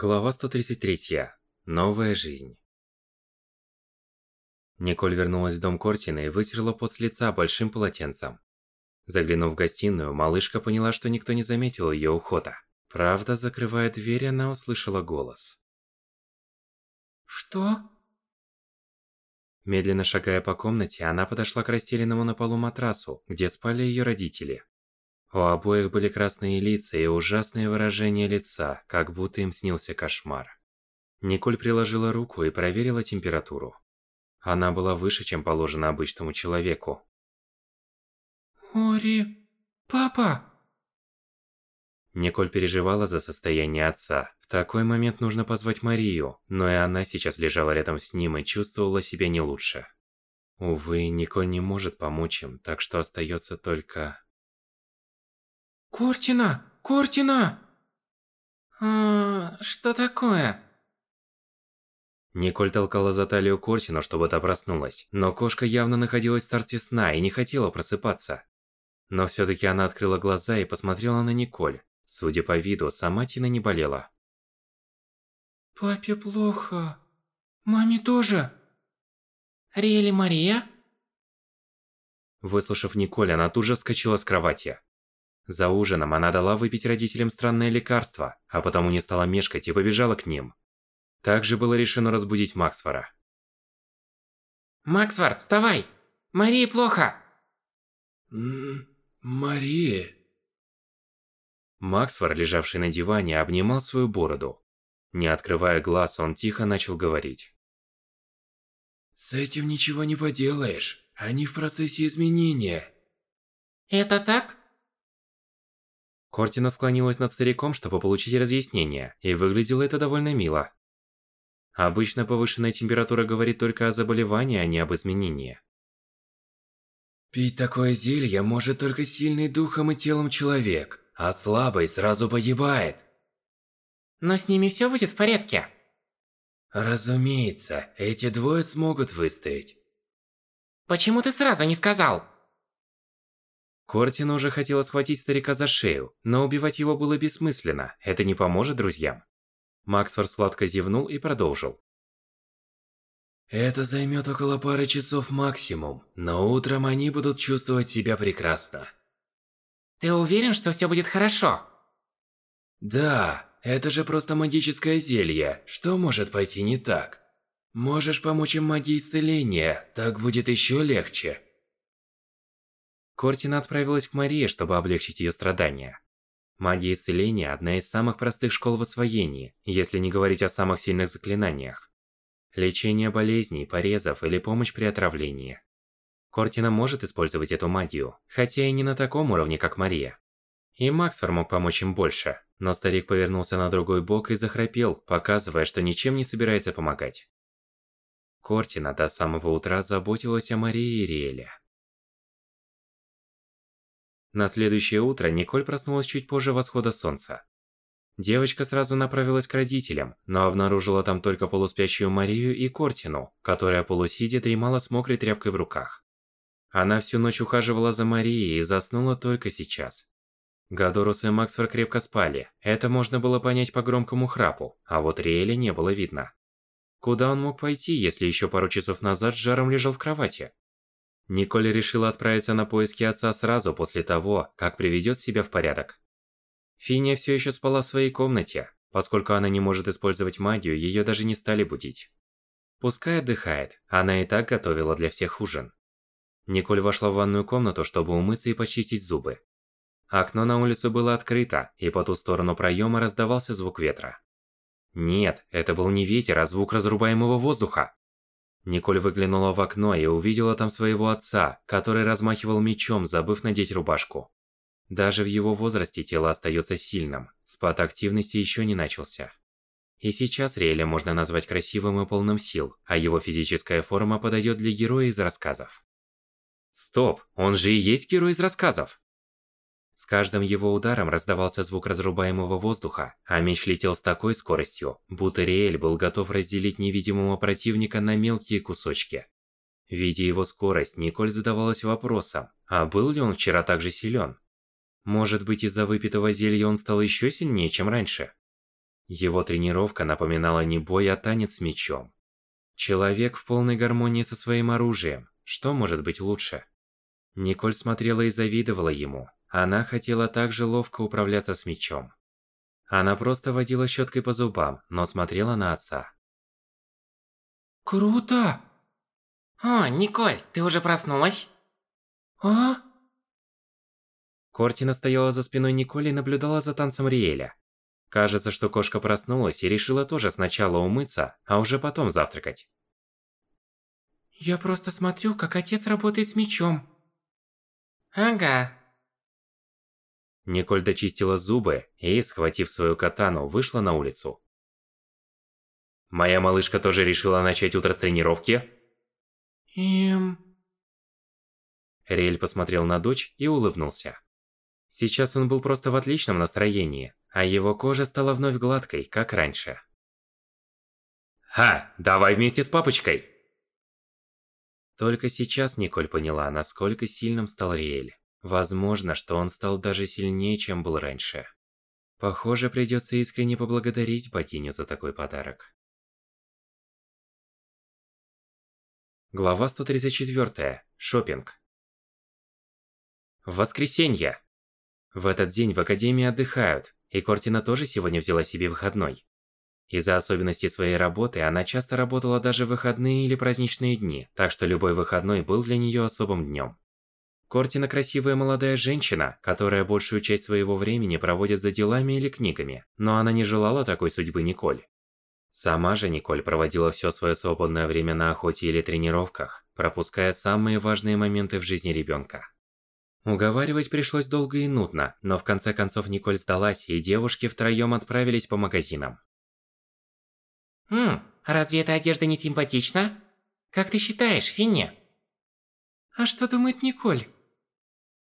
Глава 133. Новая жизнь. Николь вернулась в дом Кортина и вытерла пот с лица большим полотенцем. Заглянув в гостиную, малышка поняла, что никто не заметил ее ухода. Правда, закрывая дверь, она услышала голос. «Что?» Медленно шагая по комнате, она подошла к расстеленному на полу матрасу, где спали ее родители. У обоих были красные лица и ужасные выражения лица, как будто им снился кошмар. Николь приложила руку и проверила температуру. Она была выше, чем положено обычному человеку. «Ори... Папа!» Николь переживала за состояние отца. В такой момент нужно позвать Марию, но и она сейчас лежала рядом с ним и чувствовала себя не лучше. Увы, Николь не может помочь им, так что остается только... Кортина! Кортина! А, что такое? Николь толкала за талию Кортину, чтобы та проснулась, но кошка явно находилась в царстве сна и не хотела просыпаться. Но всё-таки она открыла глаза и посмотрела на Николь. Судя по виду, сама Тина не болела. Папе плохо. Маме тоже. Риэль Мария? Выслушав Николь, она тут же вскочила с кровати. За ужином она дала выпить родителям странное лекарство, а потому не стала мешкать и побежала к ним. Также было решено разбудить Максфора. Максфор, вставай! Марии плохо! М Мария... Максфор, лежавший на диване, обнимал свою бороду. Не открывая глаз, он тихо начал говорить. С этим ничего не поделаешь. Они в процессе изменения. Это так? Кортина склонилась над стариком, чтобы получить разъяснение, и выглядело это довольно мило. Обычно повышенная температура говорит только о заболевании, а не об изменении. Пить такое зелье может только сильный духом и телом человек, а слабый сразу погибает. Но с ними все будет в порядке. Разумеется, эти двое смогут выстоять. Почему ты сразу не сказал? Кортина уже хотела схватить старика за шею, но убивать его было бессмысленно, это не поможет друзьям. Максфор сладко зевнул и продолжил. Это займет около пары часов максимум, но утром они будут чувствовать себя прекрасно. Ты уверен, что все будет хорошо? Да, это же просто магическое зелье, что может пойти не так? Можешь помочь им магией исцеления, так будет еще легче. Кортина отправилась к Марии, чтобы облегчить ее страдания. Магия исцеления – одна из самых простых школ в освоении, если не говорить о самых сильных заклинаниях. Лечение болезней, порезов или помощь при отравлении. Кортина может использовать эту магию, хотя и не на таком уровне, как Мария. И Максфор мог помочь им больше, но старик повернулся на другой бок и захрапел, показывая, что ничем не собирается помогать. Кортина до самого утра заботилась о Марии и Риэле. На следующее утро Николь проснулась чуть позже восхода солнца. Девочка сразу направилась к родителям, но обнаружила там только полуспящую Марию и Кортину, которая полусидя дремала с мокрой тряпкой в руках. Она всю ночь ухаживала за Марией и заснула только сейчас. Гадорус и Максфор крепко спали, это можно было понять по громкому храпу, а вот Риэля не было видно. Куда он мог пойти, если еще пару часов назад с жаром лежал в кровати? Николь решила отправиться на поиски отца сразу после того, как приведет себя в порядок. Финия все еще спала в своей комнате. Поскольку она не может использовать магию, ее даже не стали будить. Пускай отдыхает, она и так готовила для всех ужин. Николь вошла в ванную комнату, чтобы умыться и почистить зубы. Окно на улицу было открыто, и по ту сторону проема раздавался звук ветра. Нет, это был не ветер, а звук разрубаемого воздуха. Николь выглянула в окно и увидела там своего отца, который размахивал мечом, забыв надеть рубашку. Даже в его возрасте тело остается сильным, спад активности еще не начался. И сейчас Риэля можно назвать красивым и полным сил, а его физическая форма подойдет для героя из рассказов. Стоп, он же и есть герой из рассказов! С каждым его ударом раздавался звук разрубаемого воздуха, а меч летел с такой скоростью, будто Риэль был готов разделить невидимого противника на мелкие кусочки. Видя его скорость, Николь задавалась вопросом, а был ли он вчера так же силен? Может быть из-за выпитого зелья он стал еще сильнее, чем раньше? Его тренировка напоминала не бой, а танец с мечом. Человек в полной гармонии со своим оружием. Что может быть лучше? Николь смотрела и завидовала ему. Она хотела также ловко управляться с мечом. Она просто водила щеткой по зубам, но смотрела на отца. Круто! О, Николь, ты уже проснулась? А? Кортина стояла за спиной Николи и наблюдала за танцем Риэля. Кажется, что кошка проснулась и решила тоже сначала умыться, а уже потом завтракать. Я просто смотрю, как отец работает с мечом. Ага. Николь дочистила зубы и, схватив свою катану, вышла на улицу. Моя малышка тоже решила начать утро с тренировки? Эм... Риэль посмотрел на дочь и улыбнулся. Сейчас он был просто в отличном настроении, а его кожа стала вновь гладкой, как раньше. «Ха, давай вместе с папочкой!» Только сейчас Николь поняла, насколько сильным стал Риэль. Возможно, что он стал даже сильнее, чем был раньше. Похоже, придется искренне поблагодарить богиню за такой подарок. Глава 134. Шопинг. Воскресенье. В этот день в Академии отдыхают, и Кортина тоже сегодня взяла себе выходной. Из-за особенностей своей работы она часто работала даже в выходные или праздничные дни, так что любой выходной был для нее особым днем. Кортина красивая молодая женщина, которая большую часть своего времени проводит за делами или книгами, но она не желала такой судьбы Николь. Сама же Николь проводила все свое свободное время на охоте или тренировках, пропуская самые важные моменты в жизни ребенка. Уговаривать пришлось долго и нудно, но в конце концов Николь сдалась, и девушки втроем отправились по магазинам. Хм, разве эта одежда не симпатична? Как ты считаешь, Финни? А что думает Николь?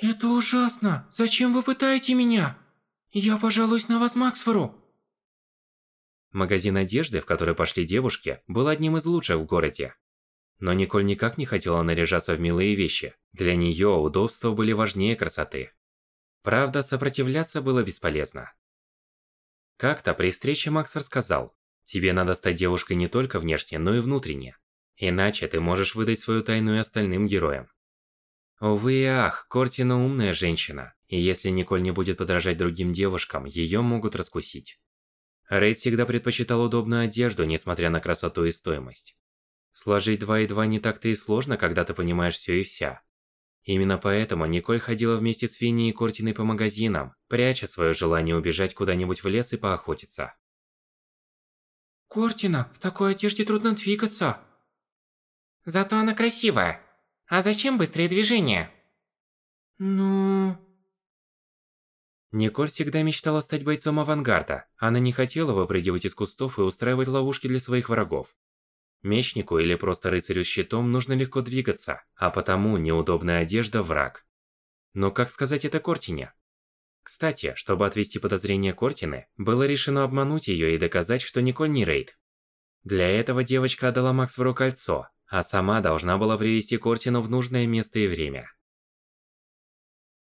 Это ужасно! Зачем вы пытаете меня? Я пожалуюсь на вас Максфору. Магазин одежды, в который пошли девушки, был одним из лучших в городе. Но Николь никак не хотела наряжаться в милые вещи. Для нее удобства были важнее красоты. Правда, сопротивляться было бесполезно. Как-то при встрече Макс рассказал, тебе надо стать девушкой не только внешне, но и внутренне. Иначе ты можешь выдать свою тайну и остальным героям. Увы и ах, Кортина умная женщина, и если Николь не будет подражать другим девушкам, ее могут раскусить. Рейд всегда предпочитал удобную одежду, несмотря на красоту и стоимость. Сложить два и два не так-то и сложно, когда ты понимаешь все и вся. Именно поэтому Николь ходила вместе с Финни и Кортиной по магазинам, пряча свое желание убежать куда-нибудь в лес и поохотиться. Кортина, в такой одежде трудно двигаться. Зато она красивая. А зачем быстрые движения? Ну... Николь всегда мечтала стать бойцом авангарда. Она не хотела выпрыгивать из кустов и устраивать ловушки для своих врагов. Мечнику или просто рыцарю с щитом нужно легко двигаться, а потому неудобная одежда – враг. Но как сказать это Кортине? Кстати, чтобы отвести подозрения Кортины, было решено обмануть ее и доказать, что Николь не рейд. Для этого девочка отдала Максвору кольцо, а сама должна была привести Кортину в нужное место и время.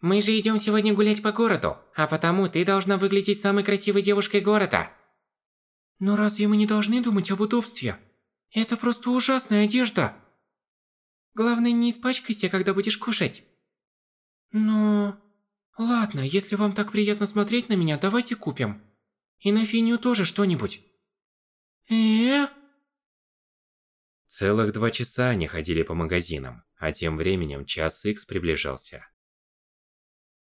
Мы же идем сегодня гулять по городу, а потому ты должна выглядеть самой красивой девушкой города. Но разве мы не должны думать об удобстве? Это просто ужасная одежда. Главное, не испачкайся, когда будешь кушать. Но... Ладно, если вам так приятно смотреть на меня, давайте купим. И на Финю тоже что-нибудь. Целых два часа они ходили по магазинам, а тем временем час Икс приближался.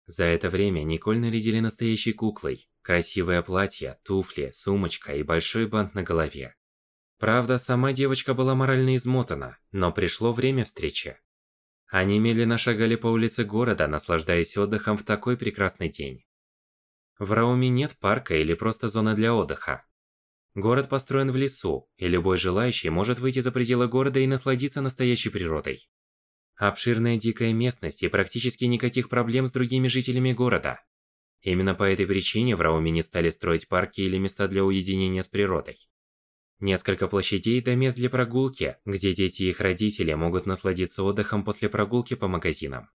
За это время Николь нарядили настоящей куклой. Красивое платье, туфли, сумочка и большой бант на голове. Правда, сама девочка была морально измотана, но пришло время встречи. Они медленно шагали по улице города, наслаждаясь отдыхом в такой прекрасный день. В Рауме нет парка или просто зоны для отдыха. Город построен в лесу, и любой желающий может выйти за пределы города и насладиться настоящей природой. Обширная дикая местность и практически никаких проблем с другими жителями города. Именно по этой причине в Рауме не стали строить парки или места для уединения с природой. Несколько площадей до мест для прогулки, где дети и их родители могут насладиться отдыхом после прогулки по магазинам.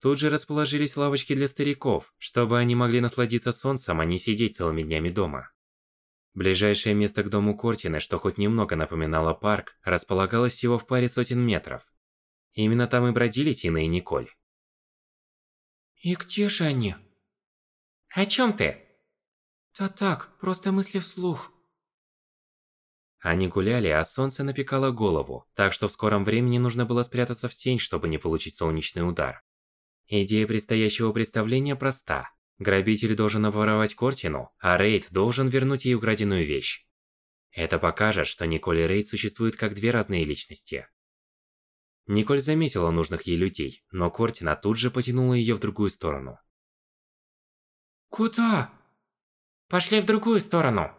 Тут же расположились лавочки для стариков, чтобы они могли насладиться солнцем, а не сидеть целыми днями дома. Ближайшее место к дому Кортины, что хоть немного напоминало парк, располагалось всего в паре сотен метров. Именно там и бродили Тина и Николь. И где же они? О чем ты? Да так, просто мысли вслух. Они гуляли, а солнце напекало голову, так что в скором времени нужно было спрятаться в тень, чтобы не получить солнечный удар. Идея предстоящего представления проста. Грабитель должен обворовать Кортину, а Рейд должен вернуть ей украденную вещь. Это покажет, что Николь и Рейд существуют как две разные личности. Николь заметила нужных ей людей, но Кортина тут же потянула ее в другую сторону. Куда? Пошли в другую сторону.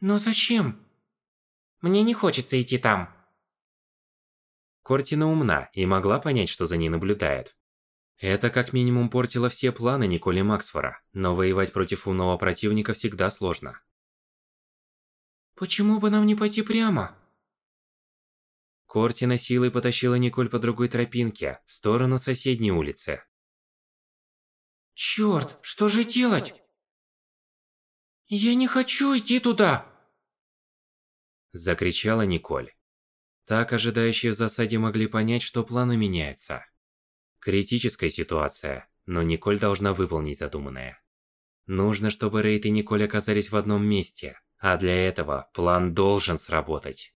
Но зачем? Мне не хочется идти там. Кортина умна и могла понять, что за ней наблюдают. Это как минимум портило все планы Николи Максфора, но воевать против умного противника всегда сложно. Почему бы нам не пойти прямо? Кортина силой потащила Николь по другой тропинке, в сторону соседней улицы. Чёрт, что же делать? Я не хочу идти туда! Закричала Николь. Так ожидающие в засаде могли понять, что планы меняются. Критическая ситуация, но Николь должна выполнить задуманное. Нужно, чтобы Рейд и Николь оказались в одном месте, а для этого план должен сработать.